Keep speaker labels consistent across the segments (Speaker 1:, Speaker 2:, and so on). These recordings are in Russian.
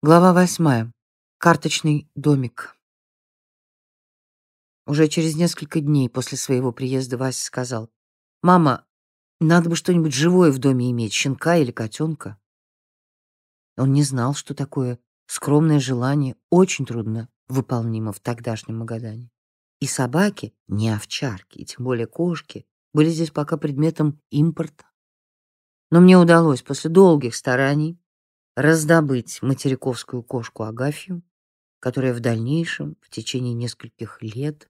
Speaker 1: Глава восьмая. Карточный домик. Уже через несколько дней после своего приезда Вася сказал, «Мама, надо бы что-нибудь живое в доме иметь, щенка или котенка». Он не знал, что такое скромное желание очень трудно выполнимо в тогдашнем Магадане. И собаки, не овчарки, и тем более кошки, были здесь пока предметом импорта. Но мне удалось после долгих стараний раздобыть материковскую кошку Агафью, которая в дальнейшем, в течение нескольких лет,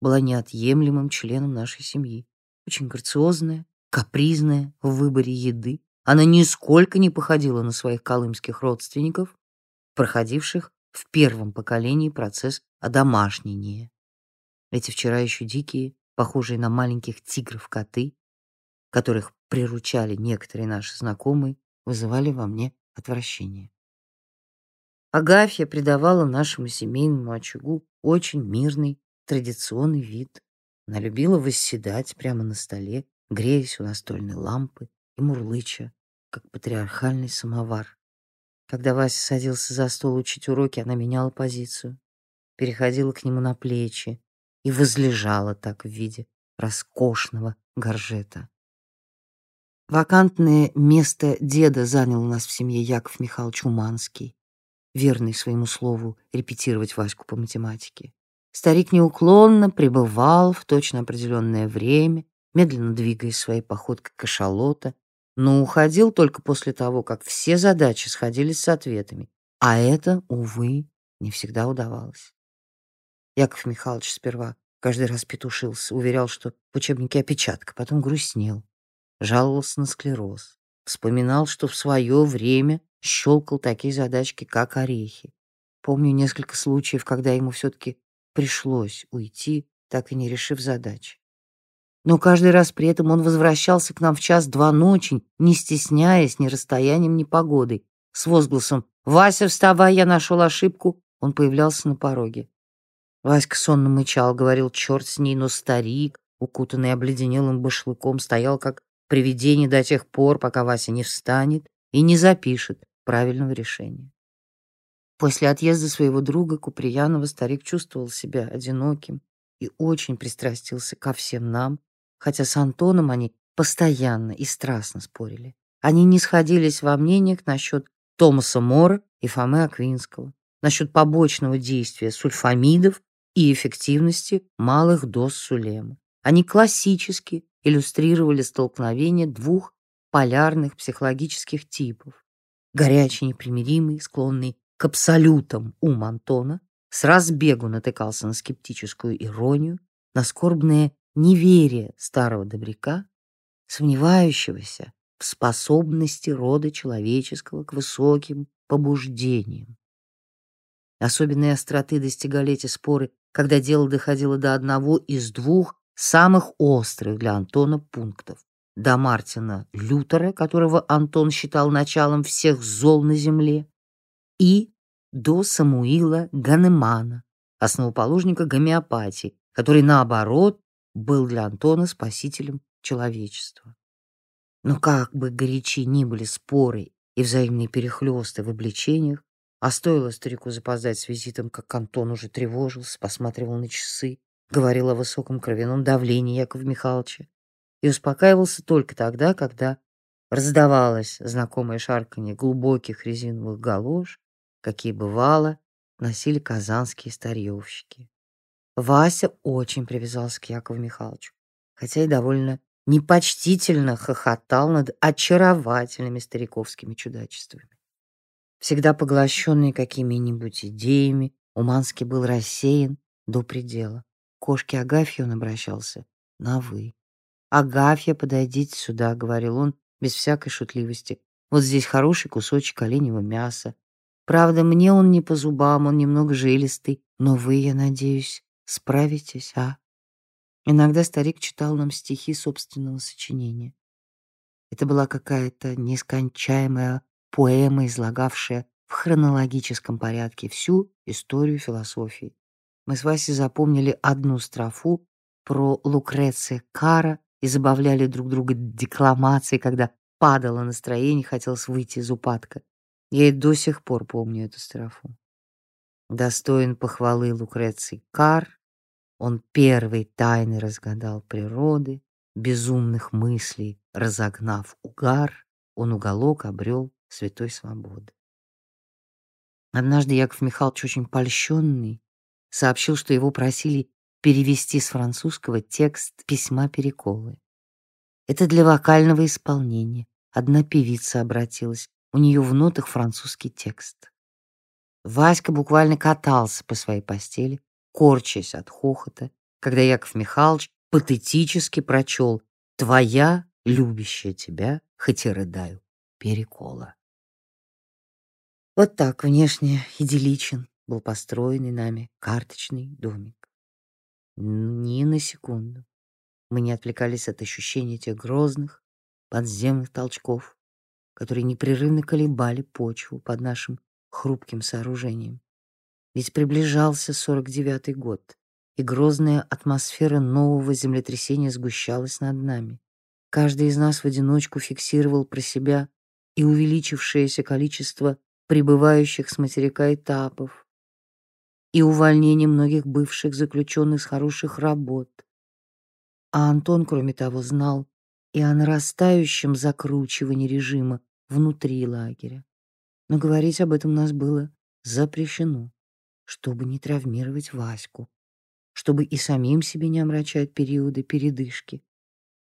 Speaker 1: была неотъемлемым членом нашей семьи. Очень грациозная, капризная в выборе еды. Она нисколько не походила на своих колымских родственников, проходивших в первом поколении процесс одомашнения. Эти вчера еще дикие, похожие на маленьких тигров коты, которых приручали некоторые наши знакомые, вызывали во мне отвращение. Агафья придавала нашему семейному очагу очень мирный, традиционный вид. Она любила восседать прямо на столе, греясь у настольной лампы и мурлыча, как патриархальный самовар. Когда Вася садился за стол учить уроки, она меняла позицию, переходила к нему на плечи и возлежала так в виде роскошного горжета. Вакантное место деда занял у нас в семье Яков Михайлович Уманский, верный своему слову репетировать Ваську по математике. Старик неуклонно пребывал в точно определенное время, медленно двигаясь своей походкой кашалота, но уходил только после того, как все задачи сходились с ответами, а это, увы, не всегда удавалось. Яков Михайлович сперва каждый раз петушился, уверял, что в учебнике опечатка, потом грустнел жаловался на склероз. Вспоминал, что в свое время щелкал такие задачки, как орехи. Помню несколько случаев, когда ему все-таки пришлось уйти, так и не решив задачи. Но каждый раз при этом он возвращался к нам в час-два ночи, не стесняясь ни расстоянием, ни погодой. С возгласом «Вася, вставай, я нашел ошибку!» он появлялся на пороге. Васька сонно мычал, говорил «Черт с ней!» но старик, укутанный обледенелым башлыком, стоял как привидение до тех пор, пока Вася не встанет и не запишет правильного решения. После отъезда своего друга Куприянова старик чувствовал себя одиноким и очень пристрастился ко всем нам, хотя с Антоном они постоянно и страстно спорили. Они не сходились во мнениях насчет Томаса Мора и Фомы Аквинского, насчет побочного действия сульфамидов и эффективности малых доз сулема. Они классически иллюстрировали столкновение двух полярных психологических типов. Горячий, непримиримый, склонный к абсолютам ум Антона, с разбегу натыкался на скептическую иронию, на скорбное неверие старого добряка, сомневающегося в способности рода человеческого к высоким побуждениям. Особенной остроты достигали эти споры, когда дело доходило до одного из двух самых острых для Антона пунктов. До Мартина Лютера, которого Антон считал началом всех зол на земле, и до Самуила Ганемана, основоположника гомеопатии, который, наоборот, был для Антона спасителем человечества. Но как бы горячи ни были споры и взаимные перехлёсты в обличениях, а стоило старику запоздать с визитом, как Антон уже тревожился, посматривал на часы говорил о высоком кровяном давлении Якова Михайловича и успокаивался только тогда, когда раздавалось знакомое шарканье глубоких резиновых галош, какие бывало носили казанские старьевщики. Вася очень привязался к Якову Михайловичу, хотя и довольно непочтительно хохотал над очаровательными стариковскими чудачествами. Всегда поглощенный какими-нибудь идеями, Уманский был рассеян до предела кошке Агафье он обращался на «вы». «Агафья, подойдите сюда», — говорил он без всякой шутливости. «Вот здесь хороший кусочек оленевого мяса. Правда, мне он не по зубам, он немного жилистый, но вы, я надеюсь, справитесь, а?» Иногда старик читал нам стихи собственного сочинения. Это была какая-то нескончаемая поэма, излагавшая в хронологическом порядке всю историю философии. Мы с Васей запомнили одну строфу про Лукреция Кара и забавляли друг друга декламацией, когда падало настроение, хотелось выйти из упадка. Я и до сих пор помню эту строфу. Достоин похвалы Лукреций Кар, он первый тайны разгадал природы, безумных мыслей разогнав угар, он уголок обрел святой свободы. Однажды Яков Михайлович, очень польщенный, сообщил, что его просили перевести с французского текст письма Переколы. Это для вокального исполнения. Одна певица обратилась, у нее в нотах французский текст. Васька буквально катался по своей постели, корчась от хохота, когда Яков Михайлович патетически прочел «Твоя, любящая тебя, хоть и рыдаю, перекола». Вот так внешне идилличен был построенный нами карточный домик. Ни на секунду мы не отвлекались от ощущения тех грозных подземных толчков, которые непрерывно колебали почву под нашим хрупким сооружением. Ведь приближался 49-й год, и грозная атмосфера нового землетрясения сгущалась над нами. Каждый из нас в одиночку фиксировал про себя и увеличившееся количество прибывающих с материка этапов, и увольнение многих бывших заключенных с хороших работ. А Антон, кроме того, знал и о нарастающем закручивании режима внутри лагеря. Но говорить об этом нас было запрещено, чтобы не травмировать Ваську, чтобы и самим себе не омрачать периоды передышки,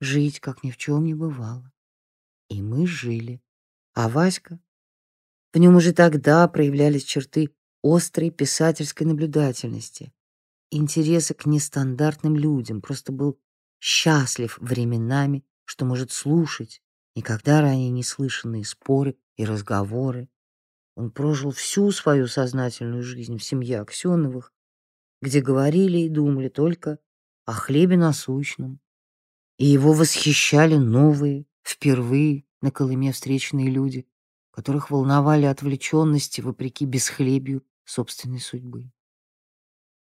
Speaker 1: жить, как ни в чем не бывало. И мы жили. А Васька? В нем уже тогда проявлялись черты острой писательской наблюдательности, интереса к нестандартным людям, просто был счастлив временами, что может слушать никогда ранее не слышанные споры и разговоры. Он прожил всю свою сознательную жизнь в семье Аксеновых, где говорили и думали только о хлебе насущном. И его восхищали новые, впервые на Колыме встречные люди, которых волновали отвлеченности вопреки бесхлебью собственной судьбы.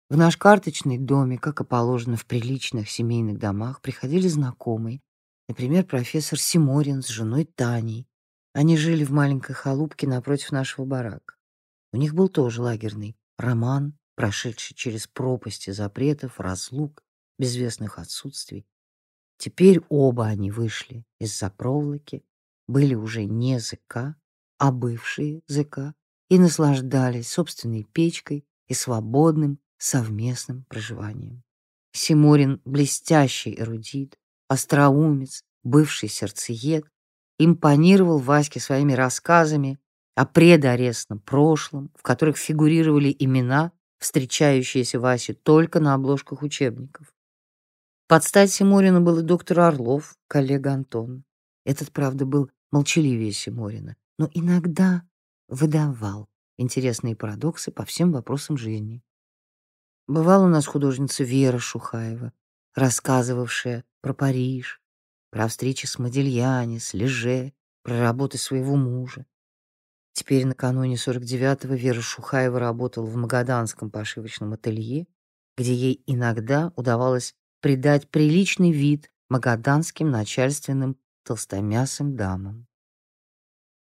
Speaker 1: В наш карточный домик, как и положено в приличных семейных домах, приходили знакомые, например, профессор Симорин с женой Таней. Они жили в маленькой халупке напротив нашего барака. У них был тоже лагерный роман, прошедший через пропасти запретов, разлук, безвестных отсутствий. Теперь оба они вышли из-за проволоки, были уже не ЗК, а бывшие ЗК, и наслаждались собственной печкой и свободным совместным проживанием. Симорин — блестящий эрудит, остроумец, бывший сердцеед, импонировал Ваське своими рассказами о предарестном прошлом, в которых фигурировали имена встречающиеся Васе только на обложках учебников. Под стать Симорину был и доктор Орлов, коллега Антон. Этот, правда, был молчаливее Симорина, но иногда выдавал интересные парадоксы по всем вопросам жизни. Бывала у нас художница Вера Шухаева, рассказывавшая про Париж, про встречи с Модельяне, с Леже, про работы своего мужа. Теперь накануне 49-го Вера Шухаева работала в магаданском пошивочном ателье, где ей иногда удавалось придать приличный вид магаданским начальственным толстомясым дамам.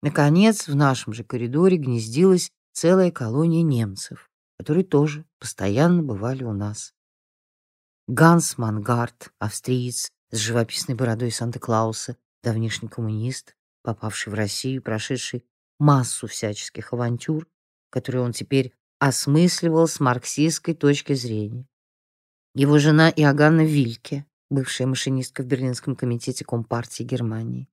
Speaker 1: Наконец, в нашем же коридоре гнездилась целая колония немцев, которые тоже постоянно бывали у нас. Ганс Мангарт, австриец с живописной бородой Санта-Клауса, давнишний коммунист, попавший в Россию, прошедший массу всяческих авантюр, которые он теперь осмысливал с марксистской точки зрения. Его жена Иоганна Вильке, бывшая машинистка в Берлинском комитете Компартии Германии.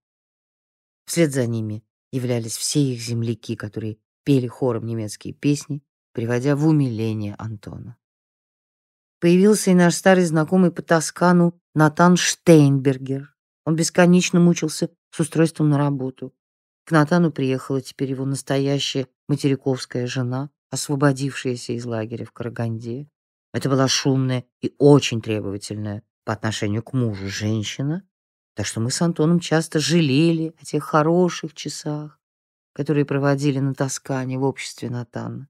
Speaker 1: Вслед за ними являлись все их земляки, которые пели хором немецкие песни, приводя в умиление Антона. Появился и наш старый знакомый по Тоскану Натан Штейнбергер. Он бесконечно мучился с устройством на работу. К Натану приехала теперь его настоящая материковская жена, освободившаяся из лагеря в Караганде. Это была шумная и очень требовательная по отношению к мужу женщина, так что мы с Антоном часто жалели о тех хороших часах, которые проводили на Тоскане в обществе Натана.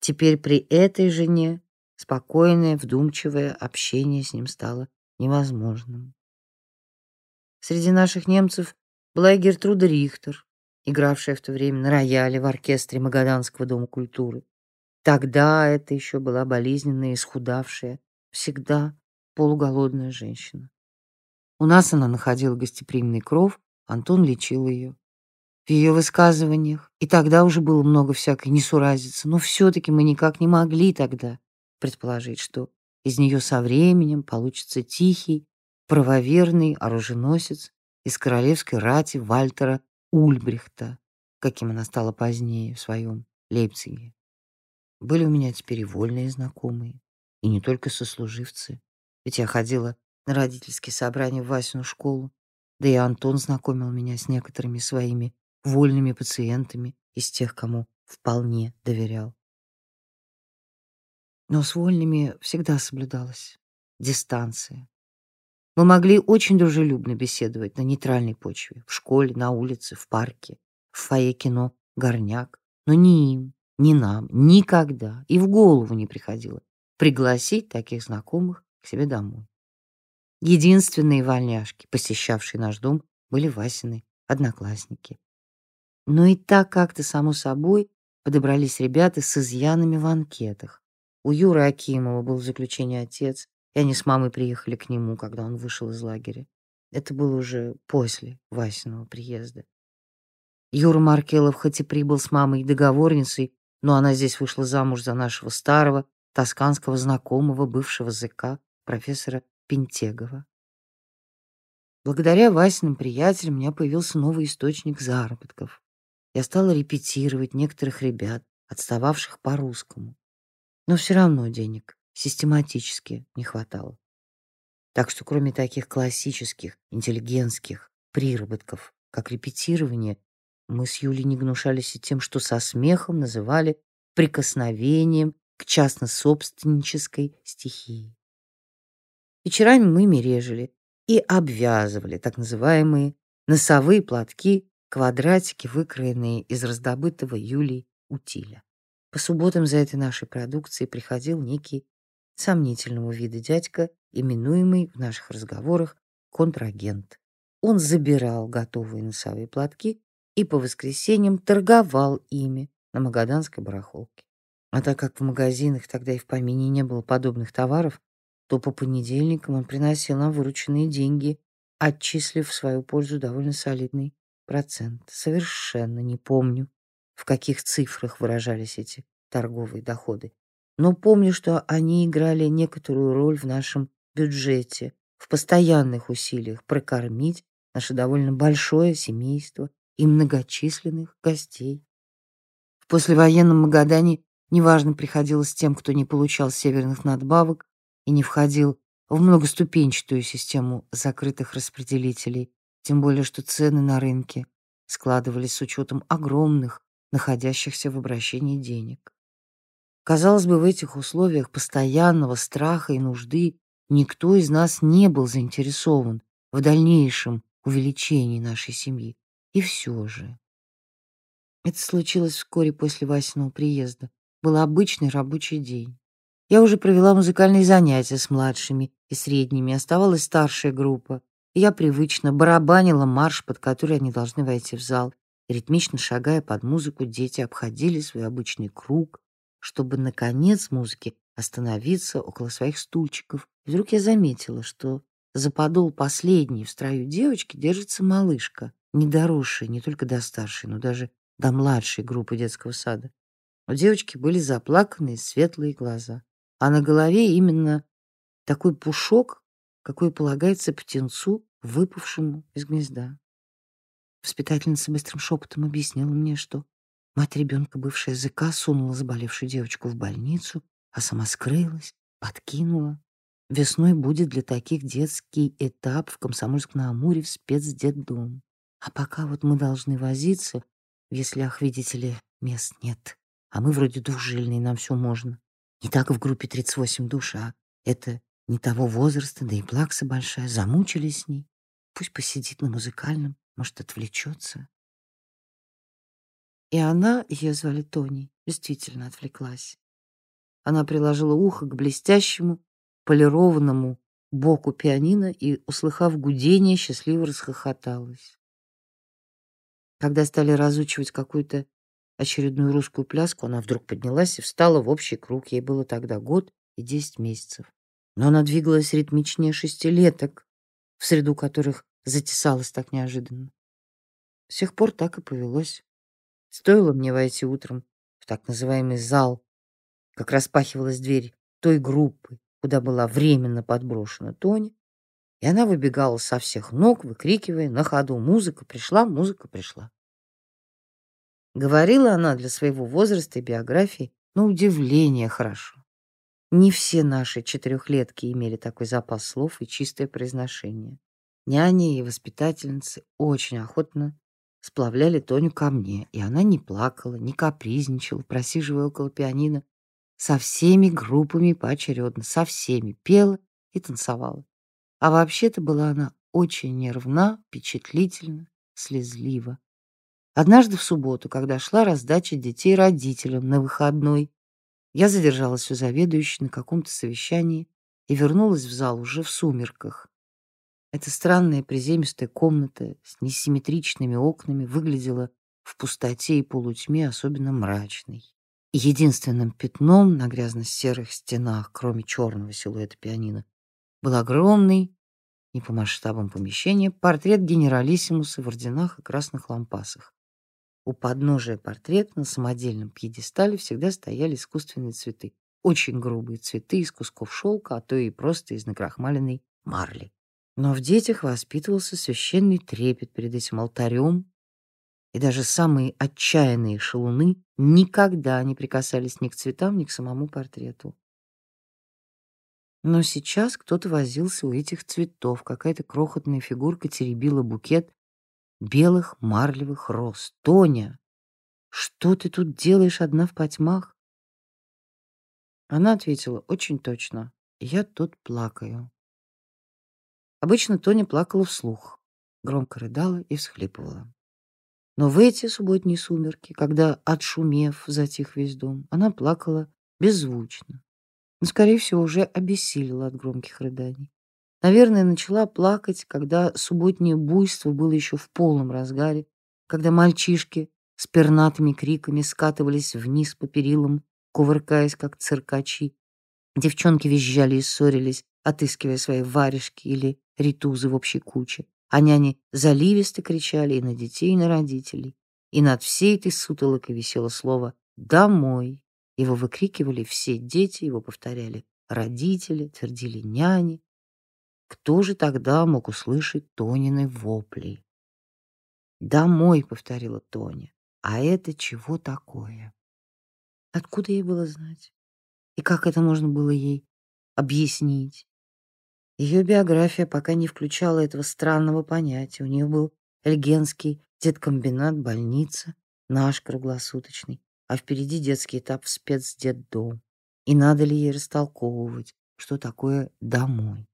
Speaker 1: Теперь при этой жене спокойное, вдумчивое общение с ним стало невозможным. Среди наших немцев была и Гертруда Рихтер, игравшая в то время на рояле в оркестре Магаданского дома культуры. Тогда это еще была болезненная, исхудавшая, всегда полуголодная женщина. У нас она находила гостеприимный кров, Антон лечил ее. В ее высказываниях и тогда уже было много всякой несуразицы, но все-таки мы никак не могли тогда предположить, что из нее со временем получится тихий, правоверный оруженосец из королевской рати Вальтера Ульбрихта, каким она стала позднее в своем Лейпциге. Были у меня теперь и вольные знакомые, и не только сослуживцы. Ведь я ходила на родительские собрания в Васину школу, да и Антон знакомил меня с некоторыми своими вольными пациентами из тех, кому вполне доверял. Но с вольными всегда соблюдалась дистанция. Мы могли очень дружелюбно беседовать на нейтральной почве, в школе, на улице, в парке, в фойе кино «Горняк», но ни им, ни нам никогда и в голову не приходило пригласить таких знакомых к себе домой. Единственные вольняшки, посещавшие наш дом, были Васины одноклассники. Но и так как-то само собой подобрались ребята с изъянами в анкетах. У Юры Акимова был в заключении отец, и они с мамой приехали к нему, когда он вышел из лагеря. Это было уже после Васиного приезда. Юра Маркелов хоть и прибыл с мамой договорницей, но она здесь вышла замуж за нашего старого тосканского знакомого, бывшего ЗК, профессора Пентегова. Благодаря Васиным приятелям у меня появился новый источник заработков. Я стала репетировать некоторых ребят, отстававших по русскому. Но все равно денег систематически не хватало. Так что кроме таких классических, интеллигентских приработков, как репетирование, мы с Юлей не гнушались и тем, что со смехом называли прикосновением к частно-собственнической стихии. Вечерами мы мережили и обвязывали так называемые носовые платки, квадратики, выкроенные из раздобытого Юлей утиля. По субботам за этой нашей продукцией приходил некий сомнительного вида дядька, именуемый в наших разговорах контрагент. Он забирал готовые носовые платки и по воскресеньям торговал ими на магаданской барахолке. А так как в магазинах тогда и в помине не было подобных товаров, то по понедельникам он приносил нам вырученные деньги, отчислив в свою пользу довольно солидный процент. Совершенно не помню, в каких цифрах выражались эти торговые доходы. Но помню, что они играли некоторую роль в нашем бюджете, в постоянных усилиях прокормить наше довольно большое семейство и многочисленных гостей. В послевоенном Магадане неважно приходилось тем, кто не получал северных надбавок и не входил в многоступенчатую систему закрытых распределителей, тем более что цены на рынке складывались с учетом огромных, находящихся в обращении денег. Казалось бы, в этих условиях постоянного страха и нужды никто из нас не был заинтересован в дальнейшем увеличении нашей семьи. И все же. Это случилось вскоре после Васиного приезда. Был обычный рабочий день. Я уже провела музыкальные занятия с младшими и средними, оставалась старшая группа. И я привычно барабанила марш, под который они должны войти в зал. И ритмично шагая под музыку, дети обходили свой обычный круг, чтобы, наконец, музыки остановиться около своих стульчиков. И вдруг я заметила, что за подол последней в строю девочки держится малышка не доросшие не только до старшей, но даже до младшей группы детского сада. У девочки были заплаканные светлые глаза, а на голове именно такой пушок, какой полагается птенцу, выпавшему из гнезда. Воспитательница быстрым шепотом объяснила мне, что мать ребенка, бывшая языка, сунула заболевшую девочку в больницу, а сама скрылась, подкинула. Весной будет для таких детский этап в Комсомольск-на-Амуре в спецдетдом. А пока вот мы должны возиться, в яслях, видите ли, мест нет. А мы вроде двужильные, нам все можно. Не так в группе 38 душ, а это не того возраста, да и плакса большая. Замучились с ней. Пусть посидит на музыкальном, может, отвлечется. И она, ее звали Тони, действительно отвлеклась. Она приложила ухо к блестящему, полированному боку пианино и, услыхав гудение, счастливо расхохоталась. Когда стали разучивать какую-то очередную русскую пляску, она вдруг поднялась и встала в общий круг. Ей было тогда год и десять месяцев. Но она двигалась ритмичнее шестилеток, в среду которых затесалась так неожиданно. С тех пор так и повелось. Стоило мне войти утром в так называемый зал, как распахивалась дверь той группы, куда была временно подброшена Тони, и она выбегала со всех ног, выкрикивая на ходу «Музыка пришла! Музыка пришла!». Говорила она для своего возраста и биографии на удивление хорошо. Не все наши четырехлетки имели такой запас слов и чистое произношение. Няни и воспитательницы очень охотно сплавляли Тоню ко мне, и она не плакала, не капризничала, просиживая около пианино, со всеми группами поочередно, со всеми, пела и танцевала. А вообще-то была она очень нервна, впечатлительна, слезлива. Однажды в субботу, когда шла раздача детей родителям на выходной, я задержалась у заведующей на каком-то совещании и вернулась в зал уже в сумерках. Эта странная приземистая комната с несимметричными окнами выглядела в пустоте и полутьме особенно мрачной. единственным пятном на грязно-серых стенах, кроме черного силуэта пианино, был огромный, не по масштабам помещения, портрет генералиссимуса в орденах и красных лампасах. У подножия портрета на самодельном пьедестале всегда стояли искусственные цветы. Очень грубые цветы из кусков шелка, а то и просто из накрахмаленной марли. Но в детях воспитывался священный трепет перед этим алтарем, и даже самые отчаянные шалуны никогда не прикасались ни к цветам, ни к самому портрету. Но сейчас кто-то возился у этих цветов, какая-то крохотная фигурка теребила букет белых марлевых роз. «Тоня, что ты тут делаешь одна в потьмах?» Она ответила очень точно. «Я тут плакаю». Обычно Тоня плакала вслух, громко рыдала и всхлипывала. Но в эти субботние сумерки, когда, отшумев, затих весь дом, она плакала беззвучно, но, скорее всего, уже обессилила от громких рыданий. Наверное, начала плакать, когда субботнее буйство было еще в полном разгаре, когда мальчишки с пернатыми криками скатывались вниз по перилам, кувыркаясь, как циркачи. Девчонки визжали и ссорились, отыскивая свои варежки или ритузы в общей куче, а няни заливисто кричали и на детей, и на родителей. И над всей этой сутолокой висело слово «домой». Его выкрикивали все дети, его повторяли родители, твердили няни. Кто же тогда мог услышать Тонины вопли? «Домой», — повторила Тоня. «А это чего такое?» Откуда ей было знать? И как это можно было ей объяснить? Ее биография пока не включала этого странного понятия. У нее был Эльгенский деткомбинат, больница, наш круглосуточный а впереди детский этап в спецдетдом. И надо ли ей растолковывать, что такое «домой»?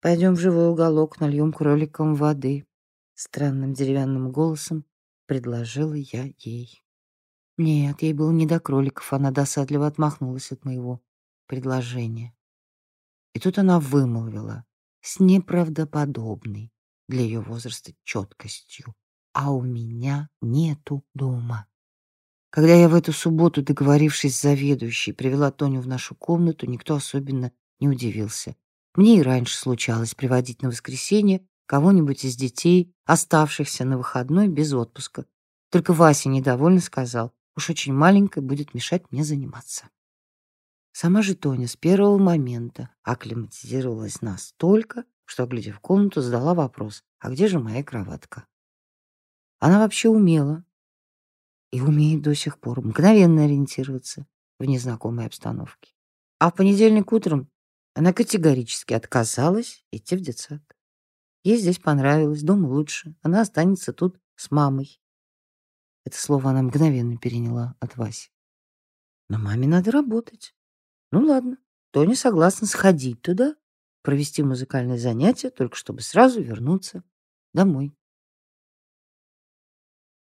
Speaker 1: «Пойдем в живой уголок, нальем кроликам воды», — странным деревянным голосом предложила я ей. Нет, ей было не до кроликов, она досадливо отмахнулась от моего предложения. И тут она вымолвила с неправдоподобной для ее возраста четкостью. «А у меня нету дома». Когда я в эту субботу, договорившись с заведующей, привела Тоню в нашу комнату, никто особенно не удивился. Мне и раньше случалось приводить на воскресенье кого-нибудь из детей, оставшихся на выходной без отпуска. Только Вася недовольно сказал, уж очень маленькая будет мешать мне заниматься. Сама же Тоня с первого момента акклиматизировалась настолько, что, глядя в комнату, задала вопрос, а где же моя кроватка? Она вообще умела и умеет до сих пор мгновенно ориентироваться в незнакомой обстановке. А в понедельник утром она категорически отказалась идти в детсад. Ей здесь понравилось, дома лучше. Она останется тут с мамой. Это слово она мгновенно переняла от Васи. Но маме надо работать. Ну ладно, Тоня согласна сходить туда, провести музыкальное занятие, только чтобы сразу вернуться домой.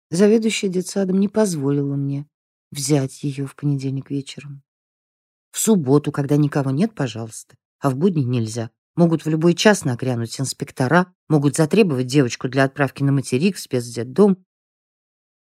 Speaker 1: Заведующая детсадом не позволила мне взять ее в понедельник вечером. В субботу, когда никого нет, пожалуйста, а в будни нельзя. Могут в любой час нагрянуть инспектора, могут затребовать девочку для отправки на материк в спецдетдом.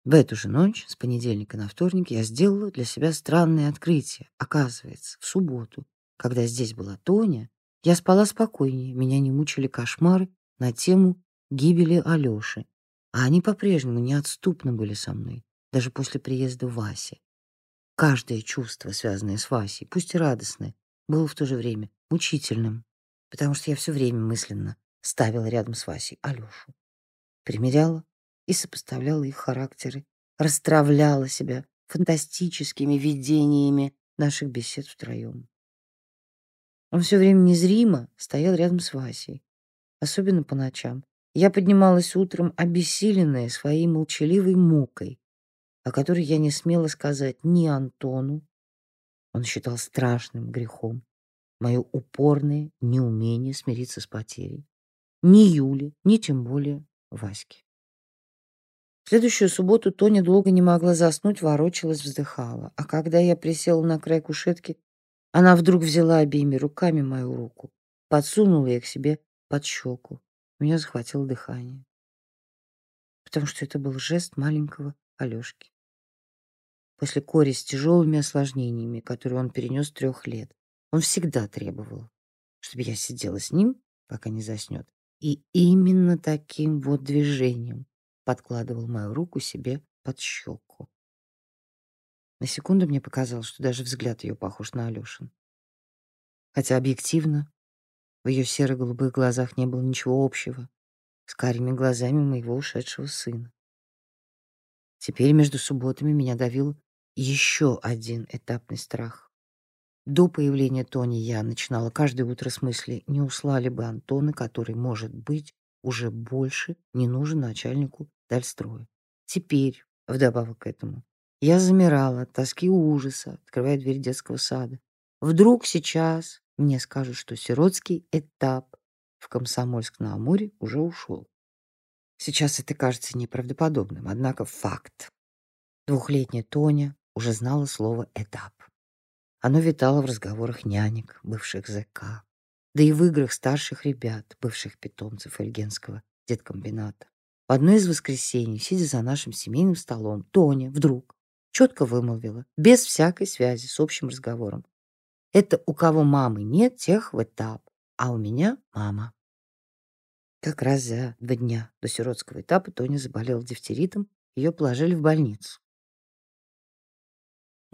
Speaker 1: В эту же ночь, с понедельника на вторник, я сделала для себя странное открытие. Оказывается, в субботу, когда здесь была Тоня, я спала спокойнее, меня не мучили кошмары на тему гибели Алёши, а они по-прежнему неотступно были со мной, даже после приезда Васи. Каждое чувство, связанное с Васей, пусть и радостное, было в то же время мучительным, потому что я все время мысленно ставила рядом с Васей Алёшу, примеряла и сопоставляла их характеры, расстравляла себя фантастическими видениями наших бесед втроем. Он все время незримо стоял рядом с Васей, особенно по ночам. Я поднималась утром, обессиленная своей молчаливой мукой, о которой я не смела сказать ни Антону, он считал страшным грехом, мое упорное неумение смириться с потерей, ни Юле, ни тем более Ваське. В следующую субботу Тоня долго не могла заснуть, ворочалась, вздыхала. А когда я присела на край кушетки, она вдруг взяла обеими руками мою руку, подсунула ее к себе под щеку. Меня захватило дыхание. Потому что это был жест маленького Алешки. После кори с тяжелыми осложнениями, которые он перенес трех лет, он всегда требовал, чтобы я сидела с ним, пока не заснет. И именно таким вот движением подкладывал мою руку себе под щеку. На секунду мне показалось, что даже взгляд ее похож на Алёшин. Хотя объективно в ее серо-голубых глазах не было ничего общего с карими глазами моего ушедшего сына. Теперь между субботами меня давил еще один этапный страх. До появления Тони я начинала каждое утро с мысли, не услали бы Антона, который, может быть, уже больше не нужен начальнику Дальстроя. Теперь, вдобавок к этому, я замирала от тоски и ужаса, открывая дверь детского сада. Вдруг сейчас мне скажут, что сиротский этап в Комсомольск-на-Амуре уже ушел. Сейчас это кажется неправдоподобным, однако факт. Двухлетняя Тоня уже знала слово «этап». Оно витало в разговорах нянек, бывших ЗК, да и в играх старших ребят, бывших питомцев Эльгенского деткомбината. В одно из воскресений, сидя за нашим семейным столом, Тоня вдруг четко вымолвила, без всякой связи с общим разговором. Это у кого мамы нет, тех в этап, а у меня мама. Как раз за два дня до сиротского этапа Тоня заболела дифтеритом, ее положили в больницу.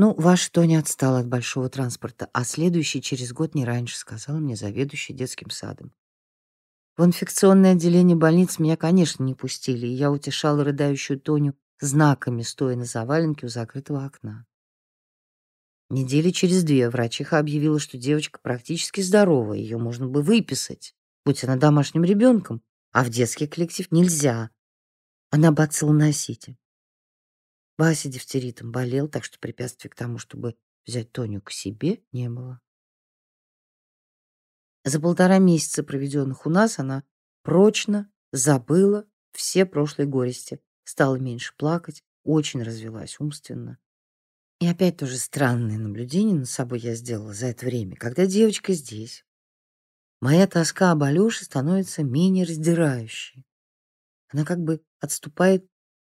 Speaker 1: Ну, ваш Тоня отстал от большого транспорта, а следующий через год не раньше, сказала мне заведующий детским садом. В инфекционное отделение больницы меня, конечно, не пустили, и я утешала рыдающую Тоню знаками, стоя на заваленке у закрытого окна. Недели через две врачиха объявила, что девочка практически здорова, ее можно бы выписать, будь она домашним ребенком, а в детский коллектив нельзя. Она бациллоноситель. Вася дифтеритом болел, так что препятствий к тому, чтобы взять Тоню к себе, не было. За полтора месяца, проведенных у нас, она прочно забыла все прошлые горести, стала меньше плакать, очень развилась умственно. И опять тоже странное наблюдение над собой я сделала за это время. Когда девочка здесь, моя тоска об Алёше становится менее раздирающей. Она как бы отступает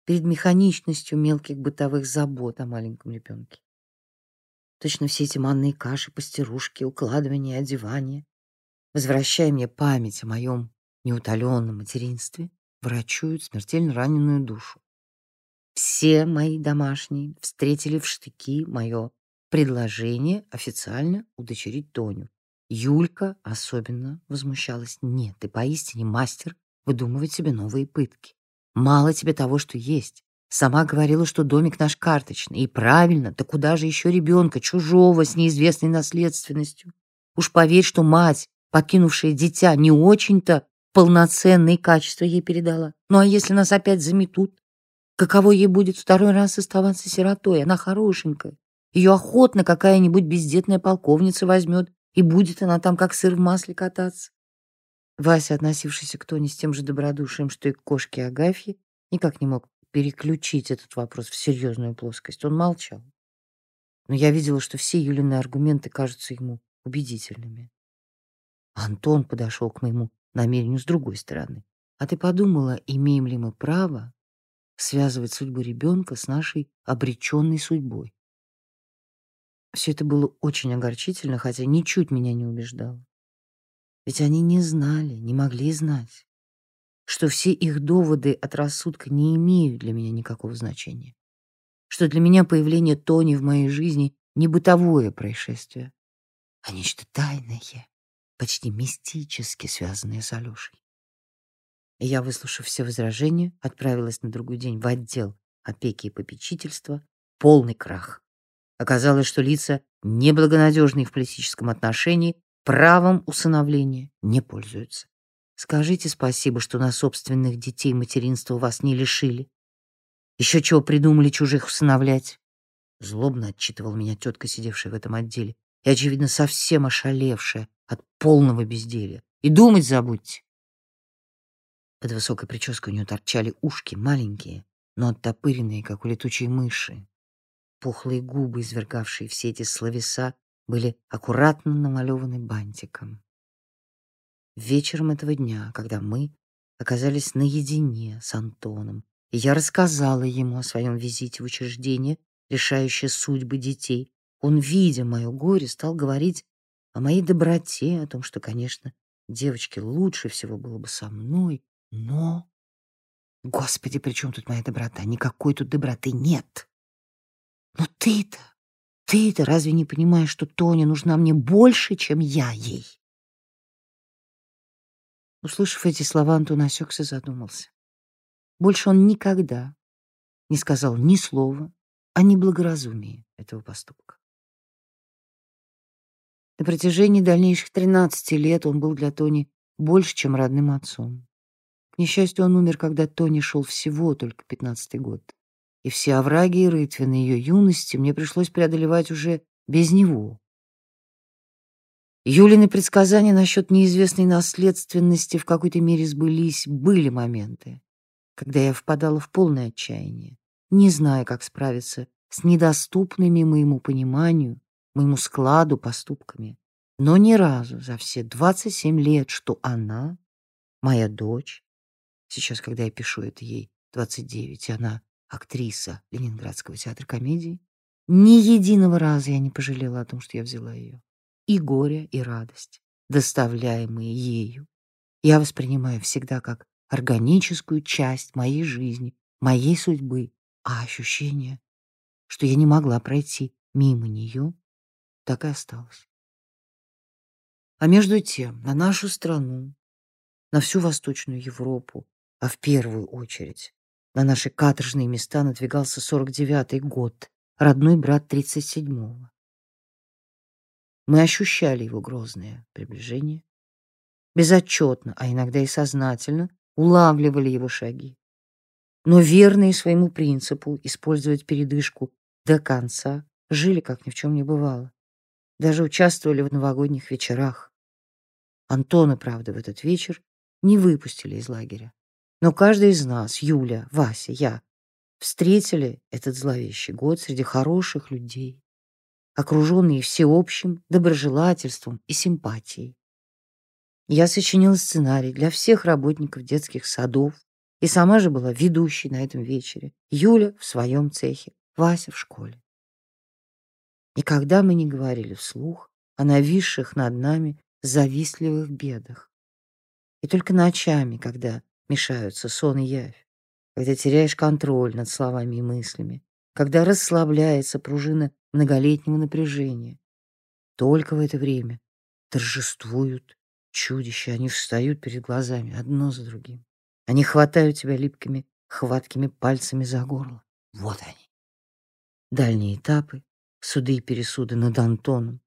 Speaker 1: перед механичностью мелких бытовых забот о маленьком ребенке. Точно все эти манные каши, пастерушки, укладывание, одевание, возвращая мне память о моем неутоленном материнстве, врачуют смертельно раненую душу. Все мои домашние встретили в штыки мое предложение официально удочерить Тоню. Юлька особенно возмущалась. Нет, ты поистине мастер выдумывать себе новые пытки. Мало тебе того, что есть. Сама говорила, что домик наш карточный. И правильно, да куда же еще ребенка, чужого, с неизвестной наследственностью? Уж поверь, что мать, покинувшая дитя, не очень-то полноценные качества ей передала. Ну а если нас опять заметут? Каково ей будет второй раз оставаться сиротой? Она хорошенькая. Ее охотно какая-нибудь бездетная полковница возьмет, и будет она там как сыр в масле кататься. Вася, относившийся к Тоне с тем же добродушием, что и к кошке Агафье, никак не мог переключить этот вопрос в серьезную плоскость. Он молчал. Но я видела, что все Юлины аргументы кажутся ему убедительными. Антон подошел к моему намерению с другой стороны. А ты подумала, имеем ли мы право связывать судьбу ребенка с нашей обреченной судьбой? Все это было очень огорчительно, хотя ничуть меня не убеждало. Ведь они не знали, не могли знать, что все их доводы от рассудка не имеют для меня никакого значения, что для меня появление Тони в моей жизни не бытовое происшествие, а нечто тайное, почти мистически связанное с Алешей. Я, выслушав все возражения, отправилась на другой день в отдел опеки и попечительства. Полный крах. Оказалось, что лица, неблагонадежные в политическом отношении, правом усыновления не пользуются. Скажите спасибо, что на собственных детей материнства вас не лишили. Еще чего придумали чужих усыновлять? Злобно отчитывал меня тетка, сидевшая в этом отделе, и, очевидно, совсем ошалевшая от полного безделья. И думать забудьте. Под высокой прической у нее торчали ушки, маленькие, но оттопыренные, как у летучей мыши. Пухлые губы, извергавшие все эти словеса, были аккуратно намалеваны бантиком. Вечером этого дня, когда мы оказались наедине с Антоном, и я рассказала ему о своем визите в учреждение, решающее судьбы детей, он, видя мое горе, стал говорить о моей доброте, о том, что, конечно, девочке лучше всего было бы со мной, но... Господи, при чем тут моя доброта? Никакой тут доброты нет. Но ты-то, ты-то разве не понимаешь, что Тоня нужна мне больше, чем я ей? Услышав эти слова, Антон осекся задумался. Больше он никогда не сказал ни слова о неблагоразумии этого поступка. На протяжении дальнейших 13 лет он был для Тони больше, чем родным отцом. К несчастью, он умер, когда Тони шел всего только пятнадцатый год. И все овраги и рытвины ее юности мне пришлось преодолевать уже без него. Юлины предсказания насчет неизвестной наследственности в какой-то мере сбылись. Были моменты, когда я впадала в полное отчаяние, не зная, как справиться с недоступными моему пониманию моему складу поступками. Но ни разу за все 27 лет, что она, моя дочь, сейчас, когда я пишу это ей 29, и она актриса Ленинградского театра комедии, ни единого раза я не пожалела о том, что я взяла ее. И горе, и радость, доставляемые ею, я воспринимаю всегда как органическую часть моей жизни, моей судьбы, а ощущение, что я не могла пройти мимо нее, так и осталось. А между тем на нашу страну, на всю Восточную Европу, а в первую очередь на наши каторжные места надвигался 49-й год, родной брат 37-го. Мы ощущали его грозное приближение, безотчетно, а иногда и сознательно улавливали его шаги. Но верные своему принципу использовать передышку до конца, жили как ни в чем не бывало даже участвовали в новогодних вечерах. Антона, правда, в этот вечер не выпустили из лагеря. Но каждый из нас, Юля, Вася, я, встретили этот зловещий год среди хороших людей, окруженные всеобщим доброжелательством и симпатией. Я сочинила сценарий для всех работников детских садов и сама же была ведущей на этом вечере. Юля в своем цехе, Вася в школе. Никогда мы не говорили вслух о нависших над нами завистливых бедах. И только ночами, когда мешаются сон и явь, когда теряешь контроль над словами и мыслями, когда расслабляется пружина многолетнего напряжения, только в это время торжествуют чудища, они встают перед глазами одно за другим. Они хватают тебя липкими, хваткими пальцами за горло. Вот они. Дальние этапы суды и пересуды над Антоном,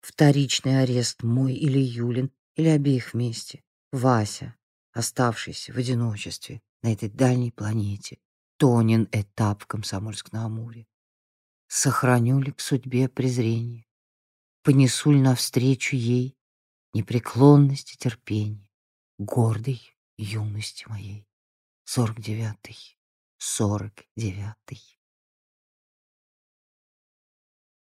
Speaker 1: вторичный арест мой или Юлин, или обеих вместе, Вася, оставшийся в одиночестве на этой дальней планете, Тонин этап в Комсомольск-на-Амуре. Сохраню ли к судьбе презрение? Понесу ли навстречу ей непреклонность и терпение, гордой юности моей? Сорок девятый, сорок девятый.